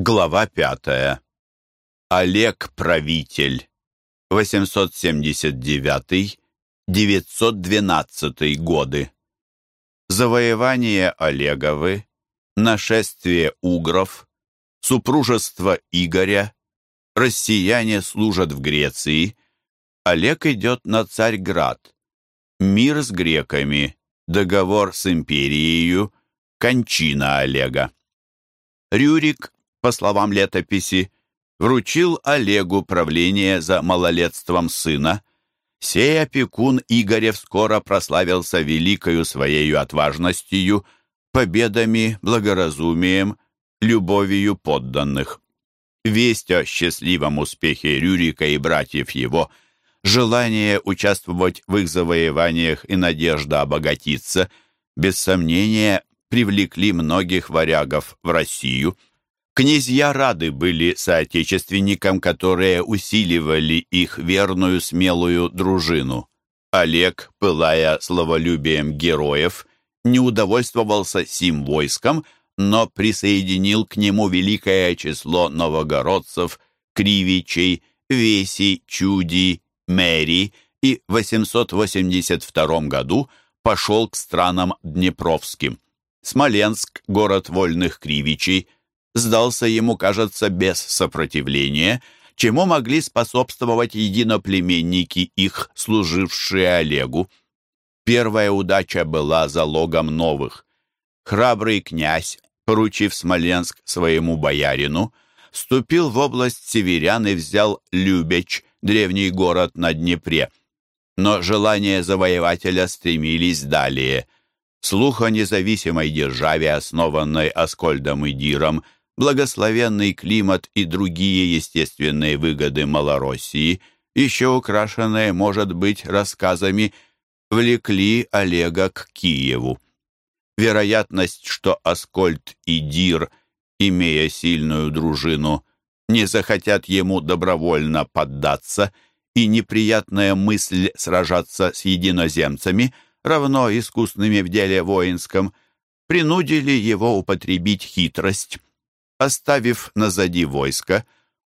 Глава пятая. Олег Правитель. 879-912 годы. Завоевание Олеговы, нашествие угров, супружество Игоря, россияне служат в Греции, Олег идет на Царьград, мир с греками, договор с империей, кончина Олега. Рюрик по словам летописи, вручил Олегу правление за малолетством сына. Сей опекун Игорев скоро прославился великою своею отважностью, победами, благоразумием, любовью подданных. Весть о счастливом успехе Рюрика и братьев его, желание участвовать в их завоеваниях и надежда обогатиться, без сомнения, привлекли многих варягов в Россию – Князья рады были соотечественникам, которые усиливали их верную смелую дружину. Олег, пылая словолюбием героев, не удовольствовался сим войском, но присоединил к нему великое число новогородцев, кривичей, веси, чуди, мэри и в 882 году пошел к странам Днепровским. Смоленск, город вольных кривичей, сдался ему, кажется, без сопротивления, чему могли способствовать единоплеменники их, служившие Олегу. Первая удача была залогом новых. Храбрый князь, поручив Смоленск своему боярину, вступил в область северян и взял Любеч, древний город на Днепре. Но желания завоевателя стремились далее. Слух о независимой державе, основанной Аскольдом и Диром, благословенный климат и другие естественные выгоды Малороссии, еще украшенные, может быть, рассказами, влекли Олега к Киеву. Вероятность, что Аскольд и Дир, имея сильную дружину, не захотят ему добровольно поддаться, и неприятная мысль сражаться с единоземцами, равно искусными в деле воинском, принудили его употребить хитрость. Оставив назади войско,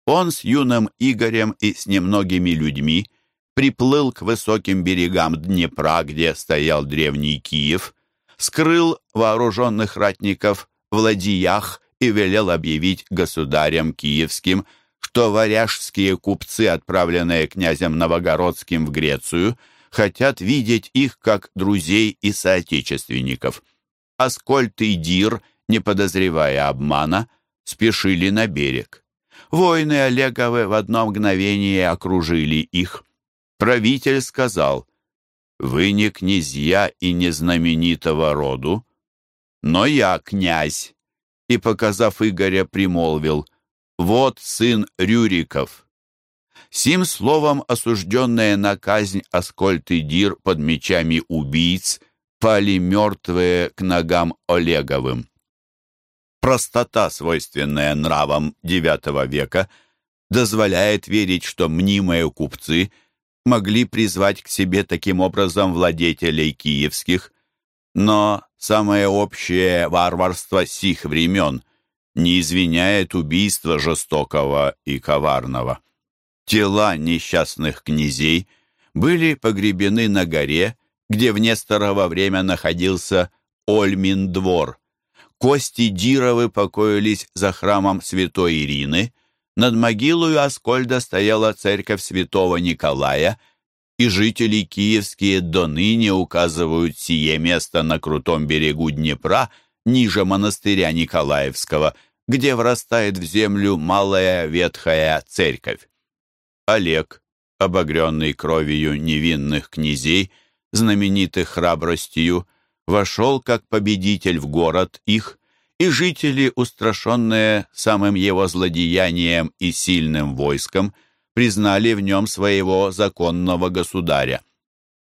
он с юным Игорем и с немногими людьми приплыл к высоким берегам Днепра, где стоял древний Киев, скрыл вооруженных ратников в ладьях и велел объявить государям киевским, что варяжские купцы, отправленные князем Новогородским в Грецию, хотят видеть их как друзей и соотечественников. Аскольд и Дир, не подозревая обмана, спешили на берег. Воины Олеговы в одно мгновение окружили их. Правитель сказал, «Вы не князья и не знаменитого роду, но я князь». И, показав Игоря, примолвил, «Вот сын Рюриков». Сим словом осужденные на казнь Аскольд и Дир под мечами убийц пали мертвые к ногам Олеговым. Простота, свойственная нравам IX века, дозволяет верить, что мнимые купцы могли призвать к себе таким образом владетелей киевских, но самое общее варварство сих времен не извиняет убийства жестокого и коварного. Тела несчастных князей были погребены на горе, где в Несторово время находился Ольмин двор – Кости Дировы покоились за храмом святой Ирины, над могилой Аскольда стояла церковь святого Николая, и жители киевские до ныне указывают сие место на крутом берегу Днепра, ниже монастыря Николаевского, где врастает в землю малая ветхая церковь. Олег, обогренный кровью невинных князей, знаменитых храбростью, вошел как победитель в город их, и жители, устрашенные самым его злодеянием и сильным войском, признали в нем своего законного государя.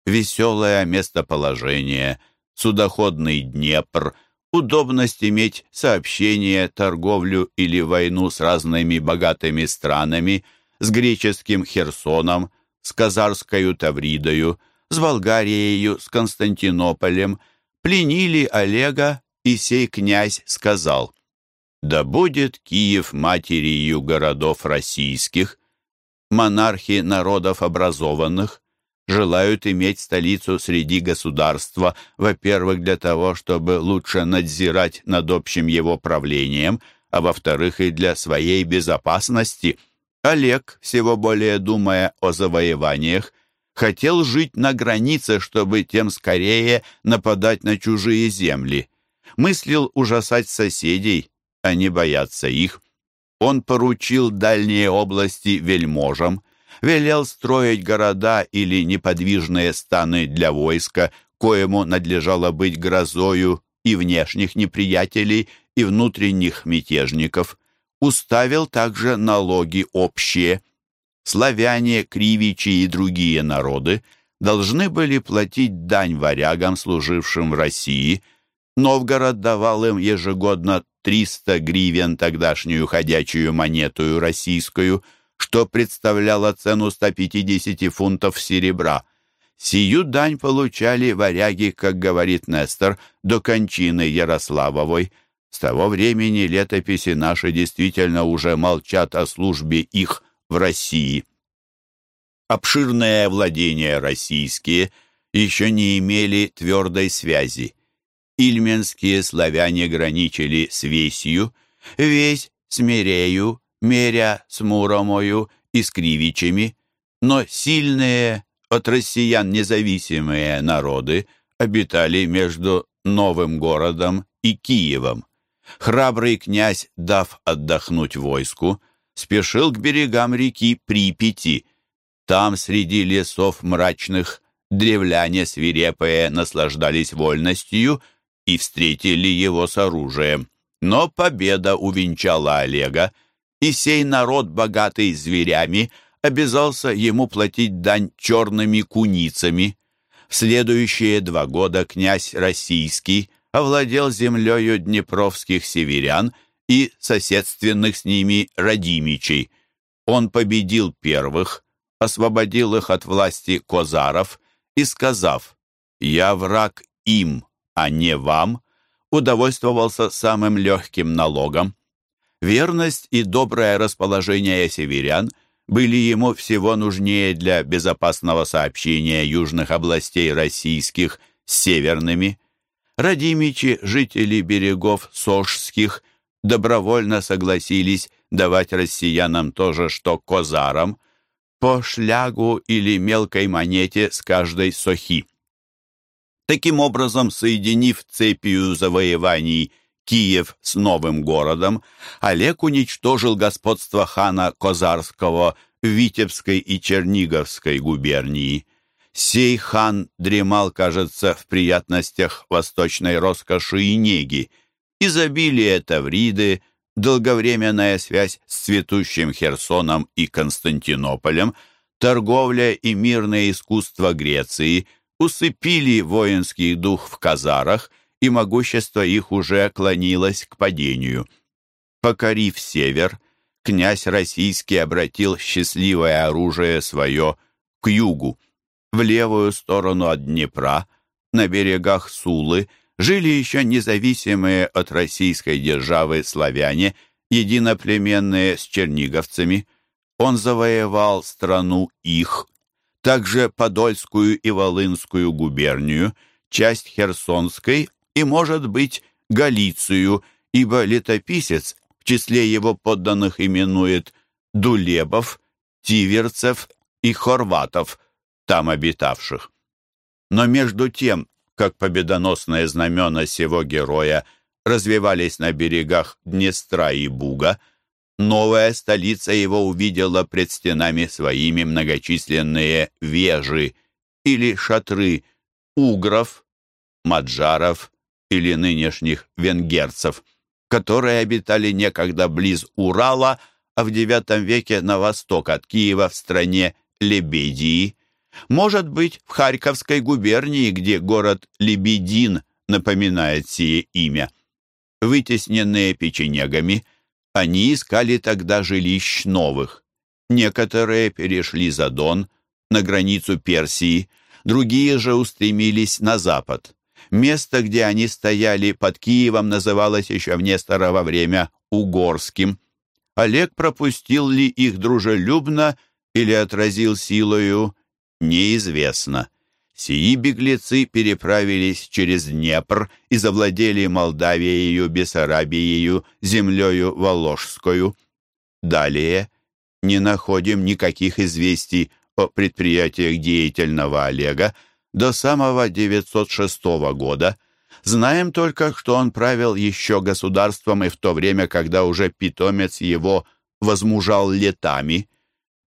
Веселое местоположение, судоходный Днепр, удобность иметь сообщение, торговлю или войну с разными богатыми странами, с греческим Херсоном, с Казарскою Тавридою, с Болгарией, с Константинополем – пленили Олега, и сей князь сказал, Да будет Киев матерью городов российских. Монархи народов образованных желают иметь столицу среди государства, во-первых, для того, чтобы лучше надзирать над общим его правлением, а во-вторых, и для своей безопасности. Олег, всего более думая о завоеваниях, хотел жить на границе, чтобы тем скорее нападать на чужие земли. Мыслил ужасать соседей, а не бояться их. Он поручил дальние области вельможам, велел строить города или неподвижные станы для войска, коему надлежало быть грозою и внешних неприятелей, и внутренних мятежников. Уставил также налоги общие. Славяне, кривичи и другие народы должны были платить дань варягам, служившим в России. Новгород давал им ежегодно 300 гривен тогдашнюю ходячую монету российскую, что представляло цену 150 фунтов серебра. Сию дань получали варяги, как говорит Нестор, до кончины Ярославовой. С того времени летописи наши действительно уже молчат о службе их в России. Обширные владения российские еще не имели твердой связи ильменские славяне граничили с Весью, Весь с Мерею, Меря с Муромою и с Кривичами, но сильные от россиян независимые народы обитали между Новым городом и Киевом. Храбрый князь, дав отдохнуть войску, спешил к берегам реки Припяти. Там, среди лесов мрачных, древляне свирепые наслаждались вольностью и встретили его с оружием. Но победа увенчала Олега, и сей народ, богатый зверями, обязался ему платить дань черными куницами. В следующие два года князь Российский овладел землею днепровских северян и соседственных с ними родимичей. Он победил первых, освободил их от власти козаров и, сказав «Я враг им, а не вам, удовольствовался самым легким налогом. Верность и доброе расположение северян были ему всего нужнее для безопасного сообщения южных областей российских с северными. Радимичи, жители берегов Сожских, добровольно согласились давать россиянам то же, что козарам, по шлягу или мелкой монете с каждой сохи. Таким образом, соединив цепью завоеваний Киев с новым городом, Олег уничтожил господство хана Козарского в Витебской и Черниговской губернии. Сей хан дремал, кажется, в приятностях восточной роскоши и неги. Изобилие Тавриды, долговременная связь с цветущим Херсоном и Константинополем, торговля и мирное искусство Греции – усыпили воинский дух в казарах, и могущество их уже клонилось к падению. Покорив север, князь российский обратил счастливое оружие свое к югу. В левую сторону от Днепра, на берегах Сулы, жили еще независимые от российской державы славяне, единоплеменные с черниговцами. Он завоевал страну их, также Подольскую и Волынскую губернию, часть Херсонской и, может быть, Галицию, ибо летописец в числе его подданных именует Дулебов, Тиверцев и Хорватов, там обитавших. Но между тем, как победоносные знамена сего героя развивались на берегах Днестра и Буга, новая столица его увидела пред стенами своими многочисленные вежи или шатры угров, маджаров или нынешних венгерцев, которые обитали некогда близ Урала, а в IX веке на восток от Киева в стране Лебедии. Может быть, в Харьковской губернии, где город Лебедин напоминает сие имя. Вытесненные печенегами – они искали тогда жилищ новых. Некоторые перешли за Дон, на границу Персии, другие же устремились на запад. Место, где они стояли под Киевом, называлось еще в Несторово время Угорским. Олег пропустил ли их дружелюбно или отразил силою, неизвестно. Сии беглецы переправились через Днепр и завладели Молдавией, Бессарабией, землею Воложскую. Далее не находим никаких известий о предприятиях деятельного Олега до самого 906 года. Знаем только, что он правил еще государством и в то время, когда уже питомец его возмужал летами.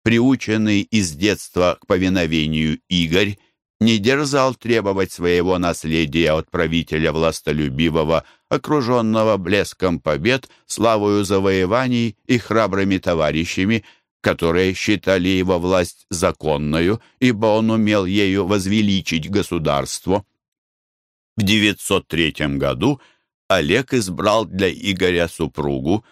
Приученный из детства к повиновению Игорь не дерзал требовать своего наследия от правителя властолюбивого, окруженного блеском побед, славою завоеваний и храбрыми товарищами, которые считали его власть законною, ибо он умел ею возвеличить государство. В 903 году Олег избрал для Игоря супругу,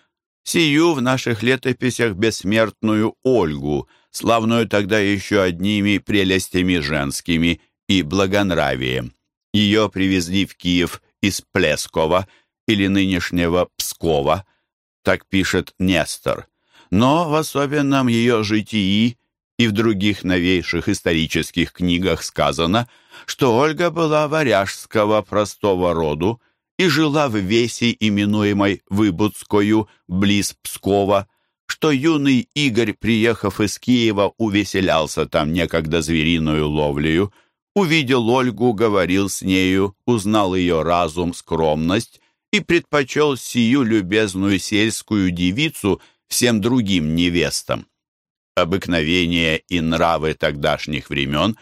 сию в наших летописях бессмертную Ольгу, славную тогда еще одними прелестями женскими и благонравием. Ее привезли в Киев из Плескова или нынешнего Пскова, так пишет Нестор но в особенном ее житии и в других новейших исторических книгах сказано, что Ольга была варяжского простого роду и жила в Весе, именуемой Выбудскою, близ Пскова, что юный Игорь, приехав из Киева, увеселялся там некогда звериную ловлею, увидел Ольгу, говорил с нею, узнал ее разум, скромность и предпочел сию любезную сельскую девицу – всем другим невестам. Обыкновения и нравы тогдашних времен,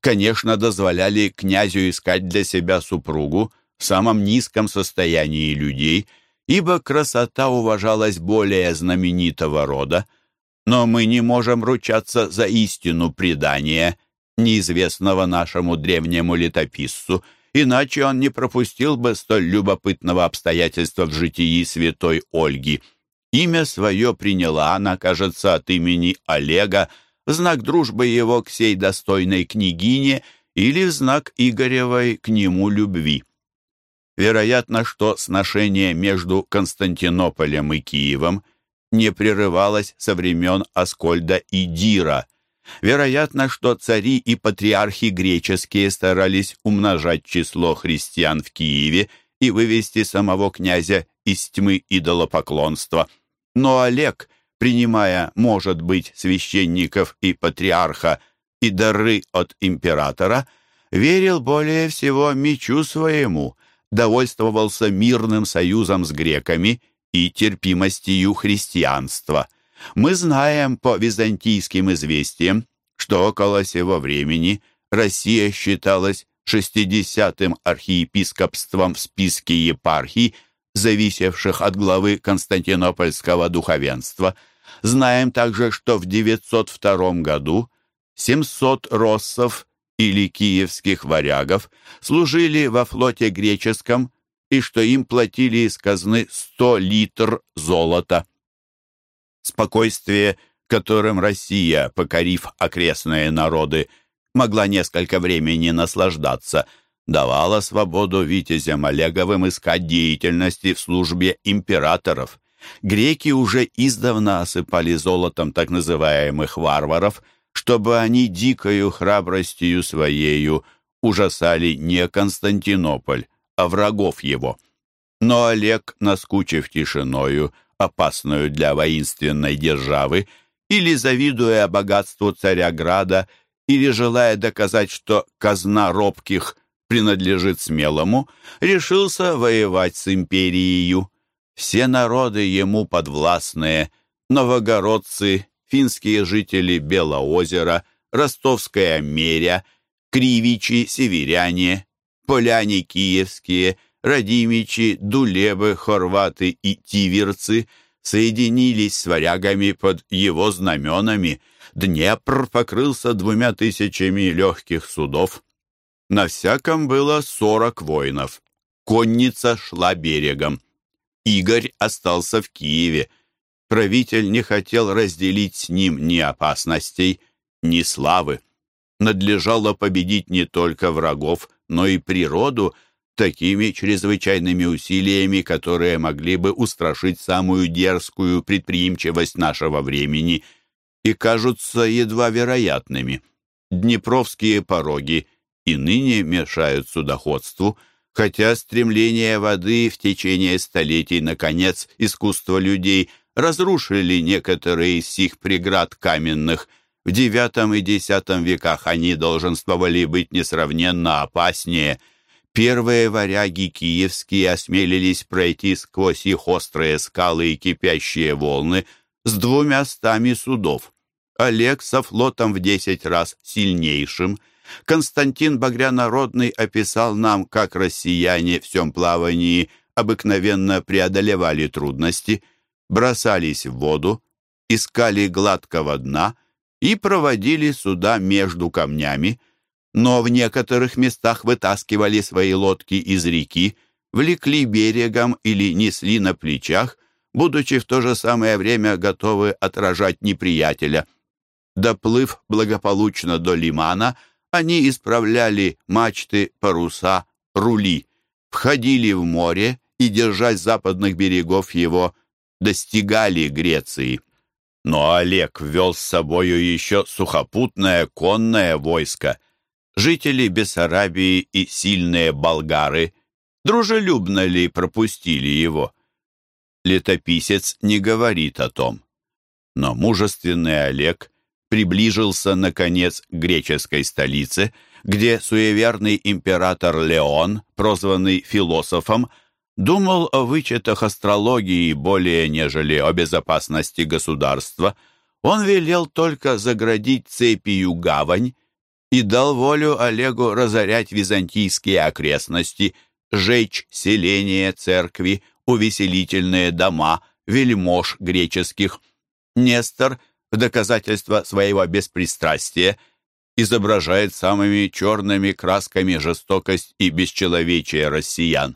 конечно, дозволяли князю искать для себя супругу самом низком состоянии людей, ибо красота уважалась более знаменитого рода, но мы не можем ручаться за истину предания, неизвестного нашему древнему летописцу, иначе он не пропустил бы столь любопытного обстоятельства в житии святой Ольги – Имя свое приняла она, кажется, от имени Олега, в знак дружбы его к сей достойной княгине или в знак Игоревой к нему любви. Вероятно, что сношение между Константинополем и Киевом не прерывалось со времен Аскольда и Дира. Вероятно, что цари и патриархи греческие старались умножать число христиан в Киеве и вывести самого князя из тьмы идолопоклонства – но Олег, принимая, может быть, священников и патриарха и дары от императора, верил более всего мечу своему, довольствовался мирным союзом с греками и терпимостью христианства. Мы знаем по византийским известиям, что около сего времени Россия считалась шестидесятым архиепископством в списке епархий зависевших от главы Константинопольского духовенства. Знаем также, что в 902 году 700 россов или киевских варягов служили во флоте греческом и что им платили из казны 100 литр золота. Спокойствие, которым Россия, покорив окрестные народы, могла несколько времени наслаждаться – давала свободу витязям Олеговым искать деятельности в службе императоров. Греки уже издавна осыпали золотом так называемых варваров, чтобы они дикою храбростью своею ужасали не Константинополь, а врагов его. Но Олег, наскучив тишиною, опасную для воинственной державы, или завидуя богатству царя Града, или желая доказать, что казна робких – принадлежит смелому, решился воевать с империей. Все народы ему подвластные, новогородцы, финские жители Белоозера, ростовская меря, кривичи, северяне, поляне киевские, радимичи, дулебы, хорваты и тиверцы соединились с варягами под его знаменами. Днепр покрылся двумя тысячами легких судов, на всяком было сорок воинов. Конница шла берегом. Игорь остался в Киеве. Правитель не хотел разделить с ним ни опасностей, ни славы. Надлежало победить не только врагов, но и природу, такими чрезвычайными усилиями, которые могли бы устрашить самую дерзкую предприимчивость нашего времени и кажутся едва вероятными. Днепровские пороги и ныне мешают судоходству, хотя стремление воды в течение столетий, наконец, искусство людей разрушили некоторые из сих преград каменных. В IX и X веках они долженствовали быть несравненно опаснее – Первые варяги киевские осмелились пройти сквозь их острые скалы и кипящие волны с двумя стами судов. Олег со флотом в десять раз сильнейшим. Константин Багрянародный описал нам, как россияне в всем плавании обыкновенно преодолевали трудности, бросались в воду, искали гладкого дна и проводили суда между камнями, но в некоторых местах вытаскивали свои лодки из реки, влекли берегом или несли на плечах, будучи в то же самое время готовы отражать неприятеля. Доплыв благополучно до лимана, они исправляли мачты, паруса, рули, входили в море и, держась западных берегов его, достигали Греции. Но Олег ввел с собою еще сухопутное конное войско — жители Бессарабии и сильные болгары, дружелюбно ли пропустили его? Летописец не говорит о том. Но мужественный Олег приближился, наконец, к греческой столице, где суеверный император Леон, прозванный философом, думал о вычетах астрологии более, нежели о безопасности государства. Он велел только заградить цепью гавань, и дал волю Олегу разорять византийские окрестности, жечь селения церкви, увеселительные дома, вельмож греческих. Нестор, в доказательство своего беспристрастия, изображает самыми черными красками жестокость и бесчеловечие россиян.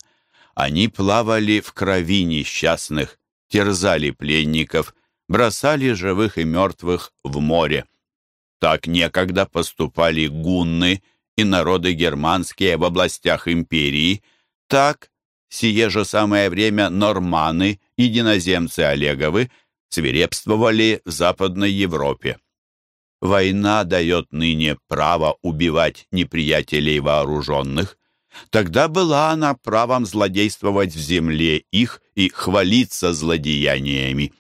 Они плавали в крови несчастных, терзали пленников, бросали живых и мертвых в море. Так некогда поступали гунны и народы германские в областях империи, так сие же самое время норманы, единоземцы Олеговы, свирепствовали в Западной Европе. Война дает ныне право убивать неприятелей вооруженных. Тогда была она правом злодействовать в земле их и хвалиться злодеяниями.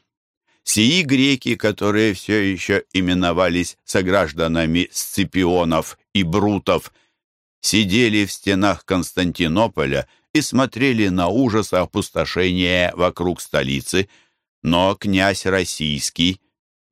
Сии греки, которые все еще именовались согражданами Сципионов и Брутов, сидели в стенах Константинополя и смотрели на ужас опустошения вокруг столицы, но князь российский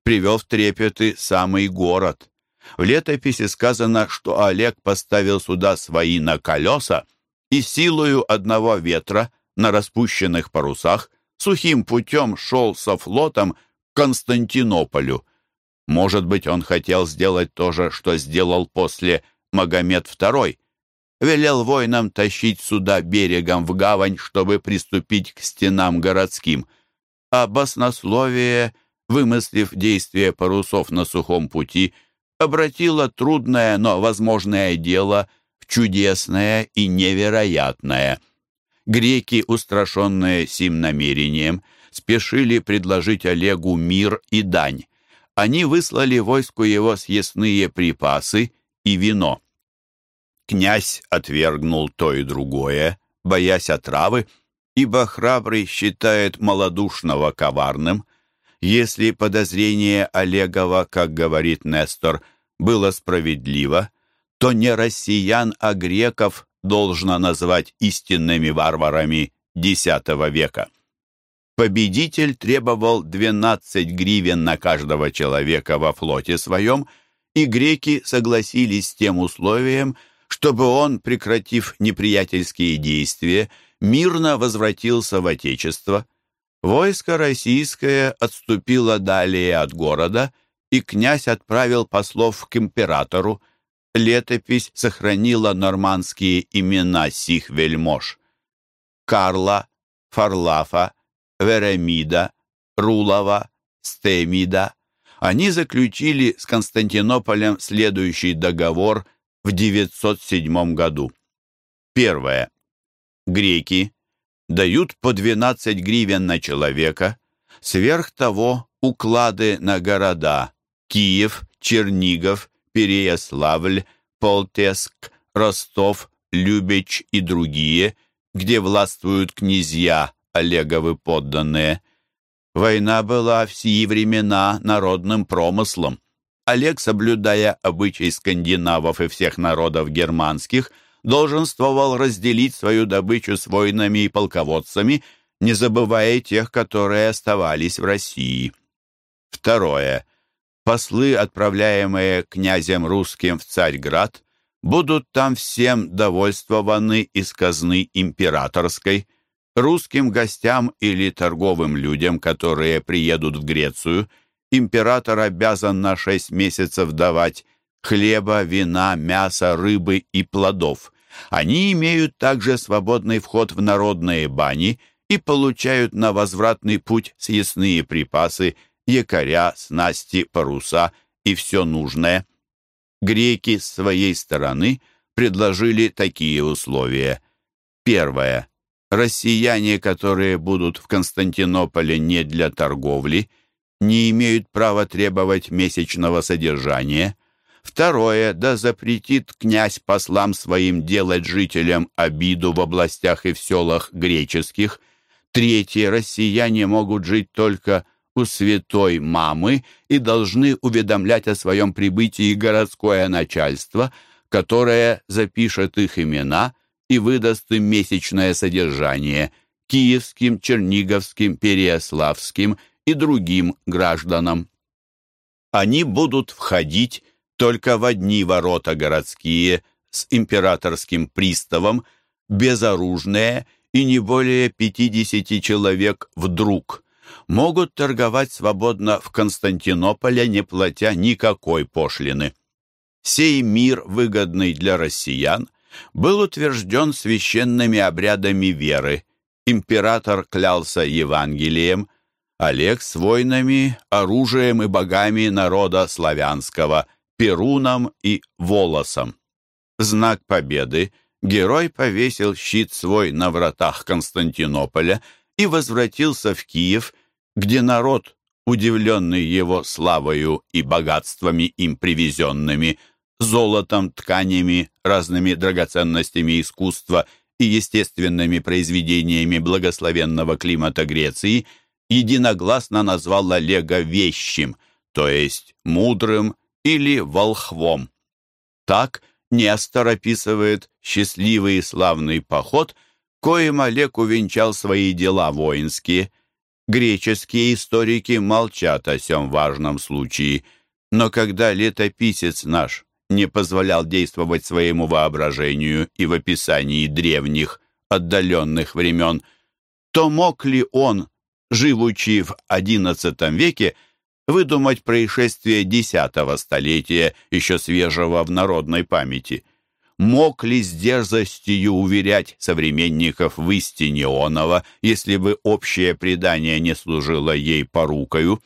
привел в трепеты самый город. В летописи сказано, что Олег поставил сюда свои на колеса и силою одного ветра на распущенных парусах сухим путем шел со флотом Константинополю. Может быть, он хотел сделать то же, что сделал после Магомед II. Велел воинам тащить суда берегом в гавань, чтобы приступить к стенам городским. А баснословие, вымыслив действие парусов на сухом пути, обратило трудное, но возможное дело в чудесное и невероятное. Греки, устрашенные сим намерением, — спешили предложить Олегу мир и дань. Они выслали войску его съестные припасы и вино. Князь отвергнул то и другое, боясь отравы, ибо храбрый считает малодушного коварным. Если подозрение Олегова, как говорит Нестор, было справедливо, то не россиян, а греков должно назвать истинными варварами X века. Победитель требовал 12 гривен на каждого человека во флоте своем, и греки согласились с тем условием, чтобы он, прекратив неприятельские действия, мирно возвратился в Отечество. Войско российское отступило далее от города, и князь отправил послов к императору. Летопись сохранила нормандские имена сих вельмож. Карла, Фарлафа, Веремида, Рулова, Стемида. Они заключили с Константинополем следующий договор в 907 году. Первое. греки дают по 12 гривен на человека, сверх того уклады на города Киев, Чернигов, Переяславль, Полтеск, Ростов, Любеч и другие, где властвуют князья, Олеговы подданные. Война была в сии времена народным промыслом. Олег, соблюдая обычай скандинавов и всех народов германских, долженствовал разделить свою добычу с воинами и полководцами, не забывая тех, которые оставались в России. Второе. Послы, отправляемые князем русским в Царьград, будут там всем довольствованы из казны императорской. Русским гостям или торговым людям, которые приедут в Грецию, император обязан на шесть месяцев давать хлеба, вина, мяса, рыбы и плодов. Они имеют также свободный вход в народные бани и получают на возвратный путь съестные припасы, якоря, снасти, паруса и все нужное. Греки с своей стороны предложили такие условия. Первое. Россияне, которые будут в Константинополе не для торговли, не имеют права требовать месячного содержания. Второе, да запретит князь послам своим делать жителям обиду в областях и в селах греческих. Третье, россияне могут жить только у святой мамы и должны уведомлять о своем прибытии городское начальство, которое запишет их имена и выдаст им месячное содержание киевским, черниговским, переяславским и другим гражданам. Они будут входить только в одни ворота городские с императорским приставом, безоружные и не более 50 человек вдруг. Могут торговать свободно в Константинополе, не платя никакой пошлины. Сей мир, выгодный для россиян, был утвержден священными обрядами веры. Император клялся Евангелием, Олег с войнами, оружием и богами народа славянского, Перуном и Волосом. Знак победы герой повесил щит свой на вратах Константинополя и возвратился в Киев, где народ, удивленный его славою и богатствами им привезенными, золотом, тканями, разными драгоценностями искусства и естественными произведениями благословенного климата Греции – единогласно назвал Олега вещим, то есть мудрым или волхвом. Так Нестор описывает счастливый и славный поход, коим Олег увенчал свои дела воинские. Греческие историки молчат о сем важном случае, но когда летописец наш не позволял действовать своему воображению и в описании древних, отдаленных времен, то мог ли он живучи в XI веке, выдумать происшествие десятого столетия, еще свежего в народной памяти. Мог ли с дерзостью уверять современников в истине онова, если бы общее предание не служило ей порукою?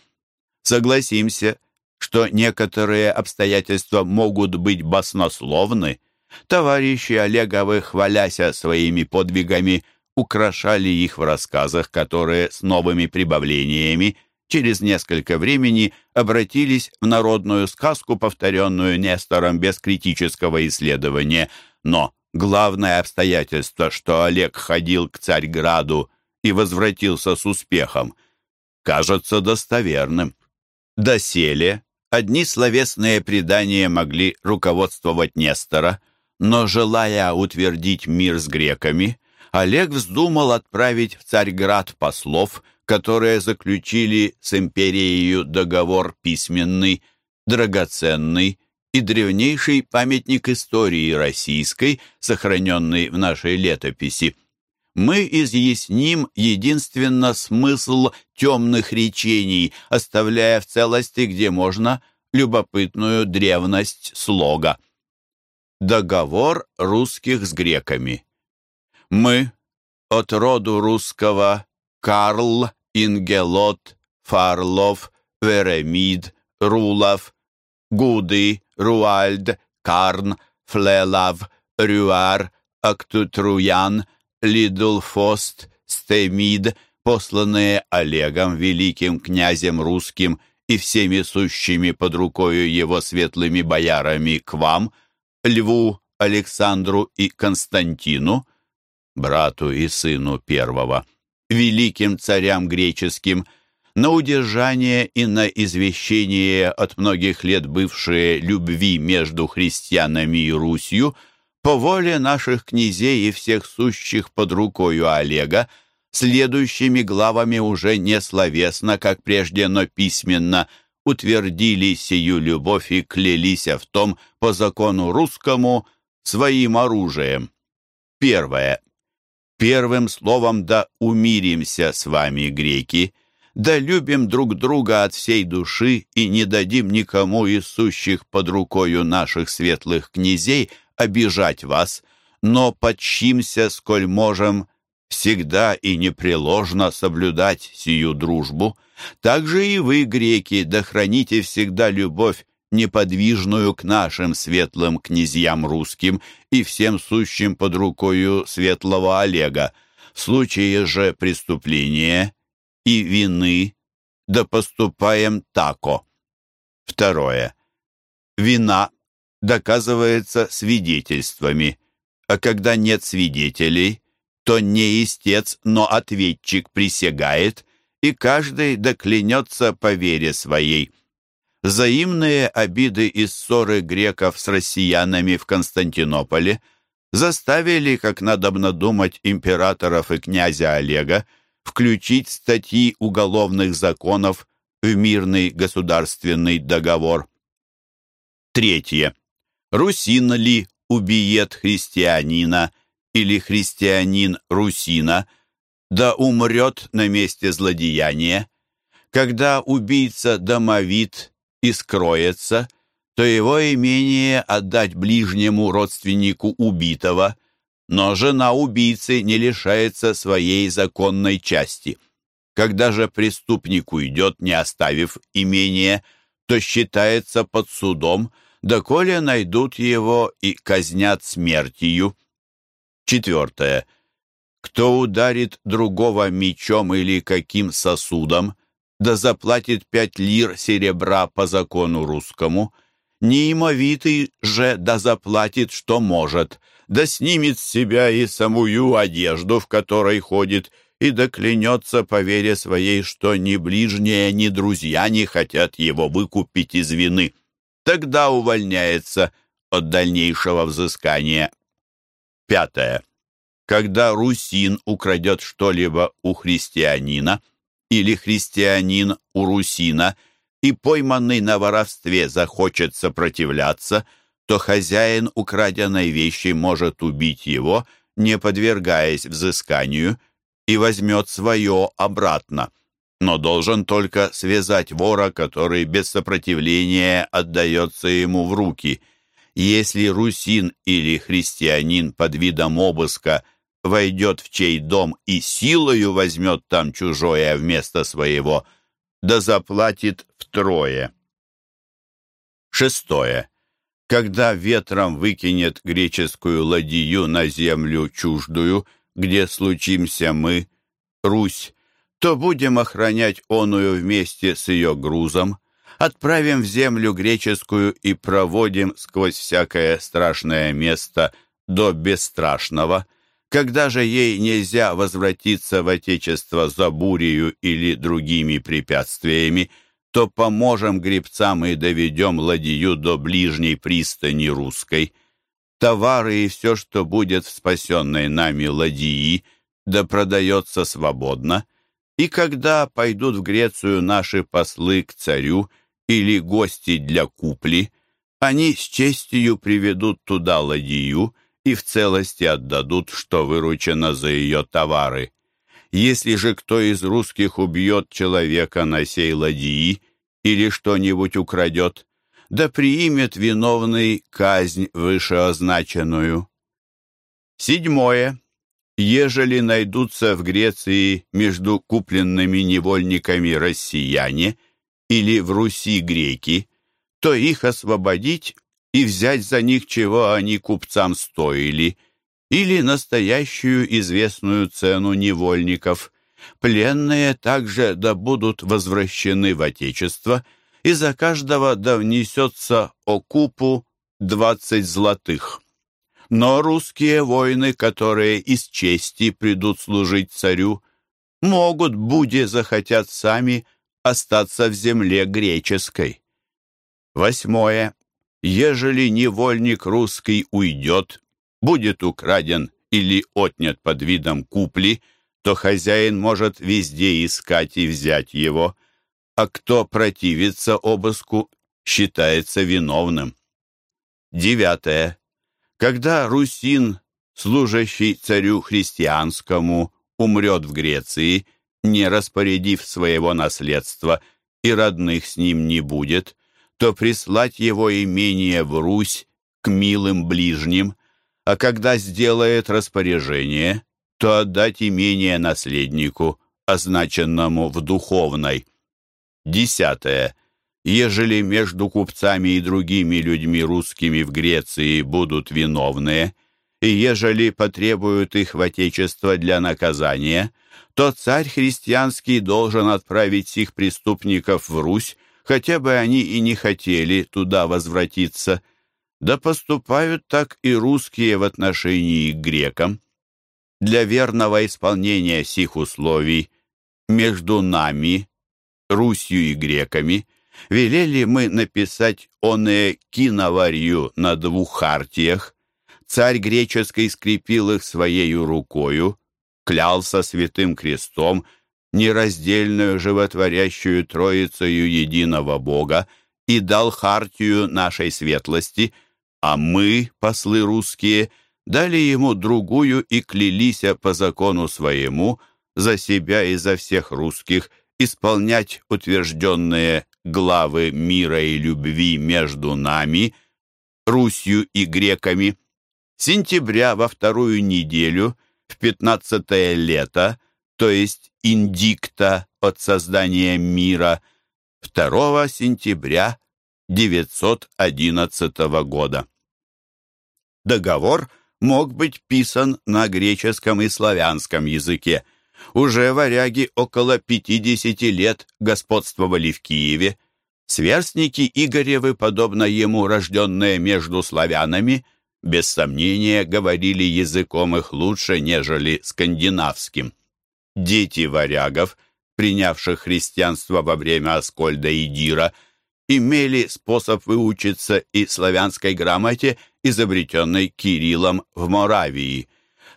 Согласимся, что некоторые обстоятельства могут быть баснословны. Товарищи Олеговы, хваляся своими подвигами, украшали их в рассказах, которые с новыми прибавлениями через несколько времени обратились в народную сказку, повторенную Нестором без критического исследования. Но главное обстоятельство, что Олег ходил к Царьграду и возвратился с успехом, кажется достоверным. Доселе одни словесные предания могли руководствовать Нестора, но, желая утвердить мир с греками, Олег вздумал отправить в Царьград послов, которые заключили с империей договор письменный, драгоценный и древнейший памятник истории российской, сохраненный в нашей летописи. Мы изъясним единственно смысл темных речений, оставляя в целости, где можно, любопытную древность слога. Договор русских с греками. Мы от роду русского Карл, Ингелот, Фарлов, Веремид, Рулов, Гуды, Руальд, Карн, Флелав, Рюар, Актутруян, Лидлфост, Стемид, посланные Олегом, великим князем русским и всеми сущими под рукою его светлыми боярами к вам, Льву, Александру и Константину, брату и сыну первого, великим царям греческим, на удержание и на извещение от многих лет бывшие любви между христианами и Русью, по воле наших князей и всех сущих под рукою Олега, следующими главами уже не словесно, как прежде, но письменно, утвердили сию любовь и клялись в том по закону русскому своим оружием. Первое. Первым словом да умиримся с вами, греки, да любим друг друга от всей души и не дадим никому из сущих под рукою наших светлых князей обижать вас, но подчимся, сколь можем, всегда и непреложно соблюдать сию дружбу. Также и вы, греки, да храните всегда любовь неподвижную к нашим светлым князьям русским и всем сущим под рукою светлого Олега. В случае же преступления и вины да поступаем тако. Второе. Вина доказывается свидетельствами, а когда нет свидетелей, то не истец, но ответчик присягает, и каждый доклянется по вере своей. Взаимные обиды и ссоры греков с россиянами в Константинополе заставили, как надобно думать, императоров и князя Олега включить статьи уголовных законов в мирный государственный договор. Третье. Русин ли убиет христианина или христианин русина, да умрет на месте злодеяния, когда убийца домовит и скроется, то его имение отдать ближнему родственнику убитого, но жена убийцы не лишается своей законной части. Когда же преступник уйдет, не оставив имение, то считается под судом, доколе найдут его и казнят смертью. Четвертое. Кто ударит другого мечом или каким сосудом, да заплатит пять лир серебра по закону русскому, неимовитый же да заплатит, что может, да снимет с себя и самую одежду, в которой ходит, и да клянется по вере своей, что ни ближние, ни друзья не хотят его выкупить из вины. Тогда увольняется от дальнейшего взыскания. Пятое. Когда русин украдет что-либо у христианина, или христианин у русина и пойманный на воровстве захочет сопротивляться, то хозяин украденной вещи может убить его, не подвергаясь взысканию, и возьмет свое обратно, но должен только связать вора, который без сопротивления отдается ему в руки. Если русин или христианин под видом обыска – войдет в чей дом и силою возьмет там чужое вместо своего, да заплатит втрое. Шестое. Когда ветром выкинет греческую ладью на землю чуждую, где случимся мы, Русь, то будем охранять оную вместе с ее грузом, отправим в землю греческую и проводим сквозь всякое страшное место до бесстрашного — когда же ей нельзя возвратиться в Отечество за бурею или другими препятствиями, то поможем гребцам и доведем ладью до ближней пристани русской. Товары и все, что будет в спасенной нами ладьи, да продается свободно. И когда пойдут в Грецию наши послы к царю или гости для купли, они с честью приведут туда ладью, и в целости отдадут, что выручено за ее товары. Если же кто из русских убьет человека на сей ладьи или что-нибудь украдет, да приимет виновный казнь вышеозначенную. Седьмое. Ежели найдутся в Греции между купленными невольниками россияне или в Руси греки, то их освободить и взять за них, чего они купцам стоили, или настоящую известную цену невольников. Пленные также да будут возвращены в Отечество, и за каждого да внесется окупу двадцать золотых. Но русские воины, которые из чести придут служить царю, могут, буде захотят сами, остаться в земле греческой. Восьмое. Ежели невольник русский уйдет, будет украден или отнят под видом купли, то хозяин может везде искать и взять его, а кто противится обыску, считается виновным. Девятое. Когда русин, служащий царю христианскому, умрет в Греции, не распорядив своего наследства, и родных с ним не будет, то прислать его имение в Русь к милым ближним, а когда сделает распоряжение, то отдать имение наследнику, означенному в духовной. Десятое. Ежели между купцами и другими людьми русскими в Греции будут виновные, и ежели потребуют их в отечество для наказания, то царь христианский должен отправить сих преступников в Русь, хотя бы они и не хотели туда возвратиться. Да поступают так и русские в отношении к грекам. Для верного исполнения сих условий между нами, Русью и греками, велели мы написать оное киноварью на двух хартиях. Царь греческий скрепил их своею рукою, клялся святым крестом, нераздельную животворящую Троицею единого Бога, и дал хартию нашей светлости, а мы, послы русские, дали ему другую и клялись по закону своему за себя и за всех русских исполнять утвержденные главы мира и любви между нами, Русью и греками. Сентября во вторую неделю – в пятнадцатое лето, то есть индикта от создания мира, 2 сентября 911 года. Договор мог быть писан на греческом и славянском языке. Уже варяги около 50 лет господствовали в Киеве. Сверстники Игоревы, подобно ему рожденные между славянами, без сомнения, говорили языком их лучше, нежели скандинавским. Дети варягов, принявших христианство во время Аскольда и Дира, имели способ выучиться и славянской грамоте, изобретенной Кириллом в Моравии.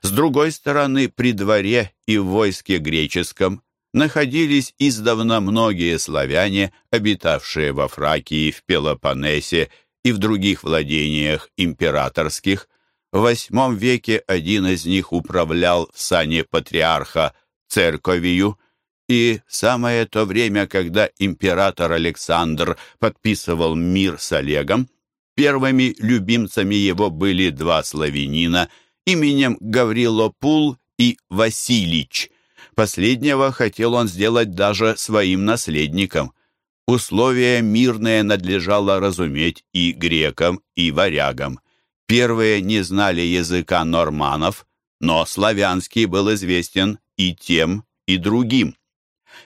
С другой стороны, при дворе и в войске греческом находились издавна многие славяне, обитавшие во Фракии, в Пелопоннесе и в других владениях императорских. В VIII веке один из них управлял в сане патриарха церковью, и самое то время, когда император Александр подписывал мир с Олегом, первыми любимцами его были два славянина именем Гаврилопул и Василич. Последнего хотел он сделать даже своим наследником – Условия мирные надлежало разуметь и грекам, и варягам. Первые не знали языка норманов, но славянский был известен и тем, и другим.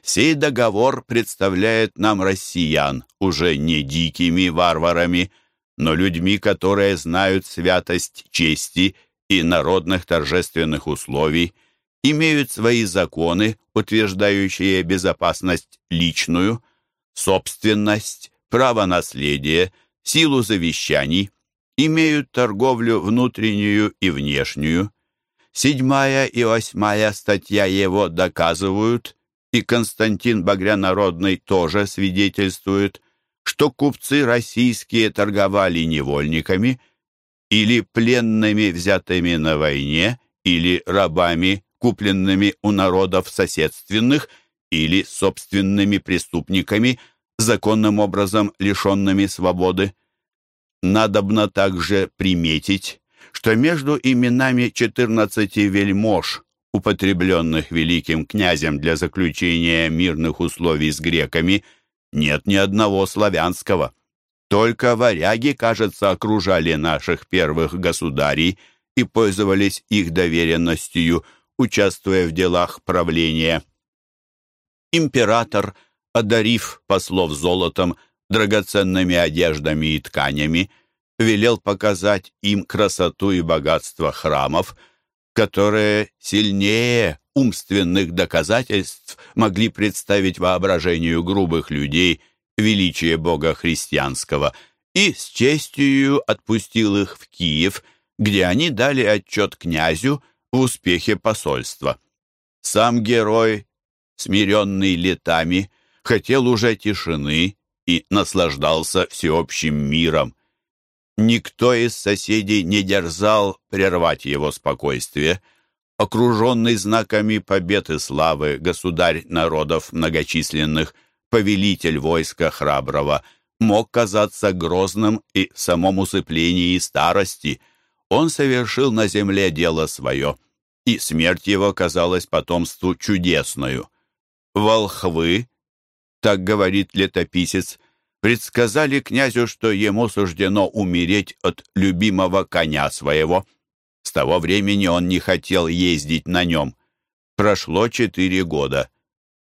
Сей договор представляет нам россиян уже не дикими варварами, но людьми, которые знают святость чести и народных торжественных условий, имеют свои законы, утверждающие безопасность личную, собственность, право наследия, силу завещаний, имеют торговлю внутреннюю и внешнюю. Седьмая и восьмая статья его доказывают, и Константин Багрянародный тоже свидетельствует, что купцы российские торговали невольниками или пленными, взятыми на войне, или рабами, купленными у народов соседственных – или собственными преступниками, законным образом лишенными свободы. Надобно также приметить, что между именами 14 вельмож, употребленных великим князем для заключения мирных условий с греками, нет ни одного славянского. Только варяги, кажется, окружали наших первых государей и пользовались их доверенностью, участвуя в делах правления. Император, одарив послов золотом, драгоценными одеждами и тканями, велел показать им красоту и богатство храмов, которые сильнее умственных доказательств могли представить воображению грубых людей величие Бога христианского, и с честью отпустил их в Киев, где они дали отчет князю в успехе посольства. Сам герой, смиренный летами, хотел уже тишины и наслаждался всеобщим миром. Никто из соседей не дерзал прервать его спокойствие. Окруженный знаками побед и славы государь народов многочисленных, повелитель войска храброго, мог казаться грозным и в самом усыплении старости. Он совершил на земле дело свое, и смерть его казалась потомству чудесною. Волхвы, так говорит летописец, предсказали князю, что ему суждено умереть от любимого коня своего. С того времени он не хотел ездить на нем. Прошло четыре года.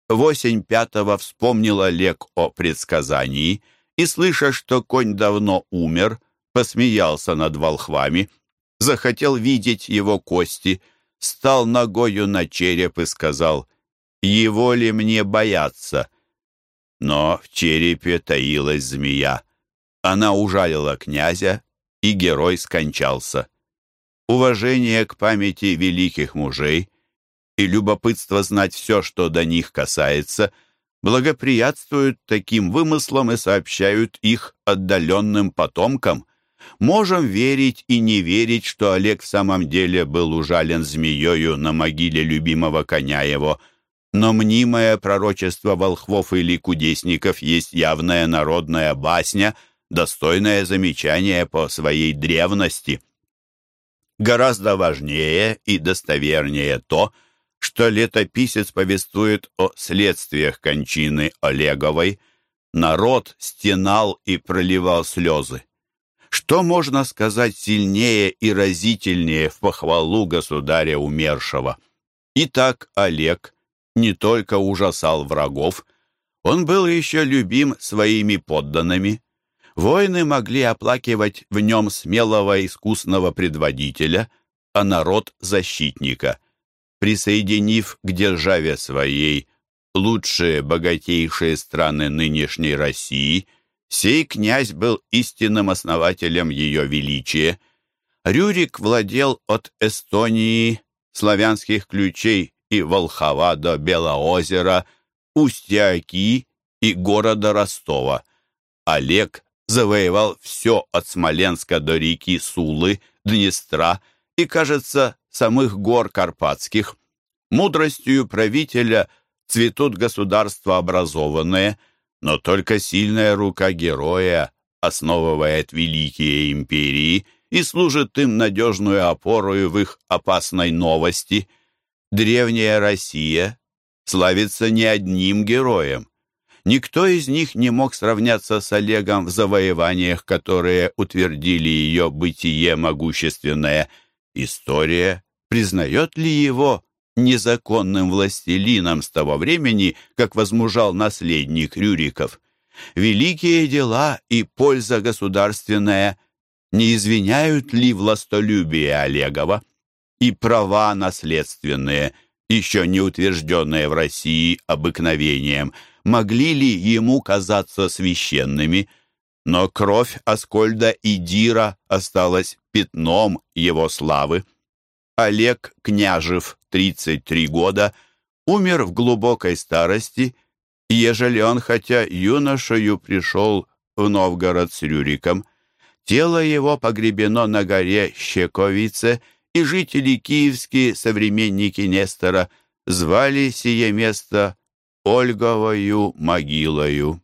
В осень пятого вспомнил Олег о предсказании и, слыша, что конь давно умер, посмеялся над волхвами, захотел видеть его кости, стал ногою на череп и сказал, «Его ли мне бояться?» Но в черепе таилась змея. Она ужалила князя, и герой скончался. Уважение к памяти великих мужей и любопытство знать все, что до них касается, благоприятствуют таким вымыслам и сообщают их отдаленным потомкам. Можем верить и не верить, что Олег в самом деле был ужален змеёю на могиле любимого коня его – но мнимое пророчество волхвов или кудесников есть явная народная басня, достойное замечание по своей древности. Гораздо важнее и достовернее то, что летописец повествует о следствиях кончины Олеговой. Народ стенал и проливал слезы. Что можно сказать сильнее и разительнее в похвалу государя умершего? Итак, Олег не только ужасал врагов, он был еще любим своими подданными. Воины могли оплакивать в нем смелого искусного предводителя, а народ — защитника. Присоединив к державе своей лучшие, богатейшие страны нынешней России, сей князь был истинным основателем ее величия. Рюрик владел от Эстонии, славянских ключей и Волхова до Белоозера, устья Оки и города Ростова. Олег завоевал все от Смоленска до реки Сулы, Днестра и, кажется, самых гор Карпатских. Мудростью правителя цветут государства образованные, но только сильная рука героя основывает великие империи и служит им надежную опорою в их опасной новости – Древняя Россия славится не одним героем. Никто из них не мог сравняться с Олегом в завоеваниях, которые утвердили ее бытие могущественное. История признает ли его незаконным властелином с того времени, как возмужал наследник Рюриков? Великие дела и польза государственная не извиняют ли властолюбие Олегова? И права наследственные, еще не утвержденные в России обыкновением, могли ли ему казаться священными, но кровь Аскольда и Дира осталась пятном его славы. Олег Княжев, 33 года, умер в глубокой старости, ежели он хотя юношею пришел в Новгород с Рюриком. Тело его погребено на горе Щековице – и жители киевские, современники Нестора, звали сие место Ольговою могилою.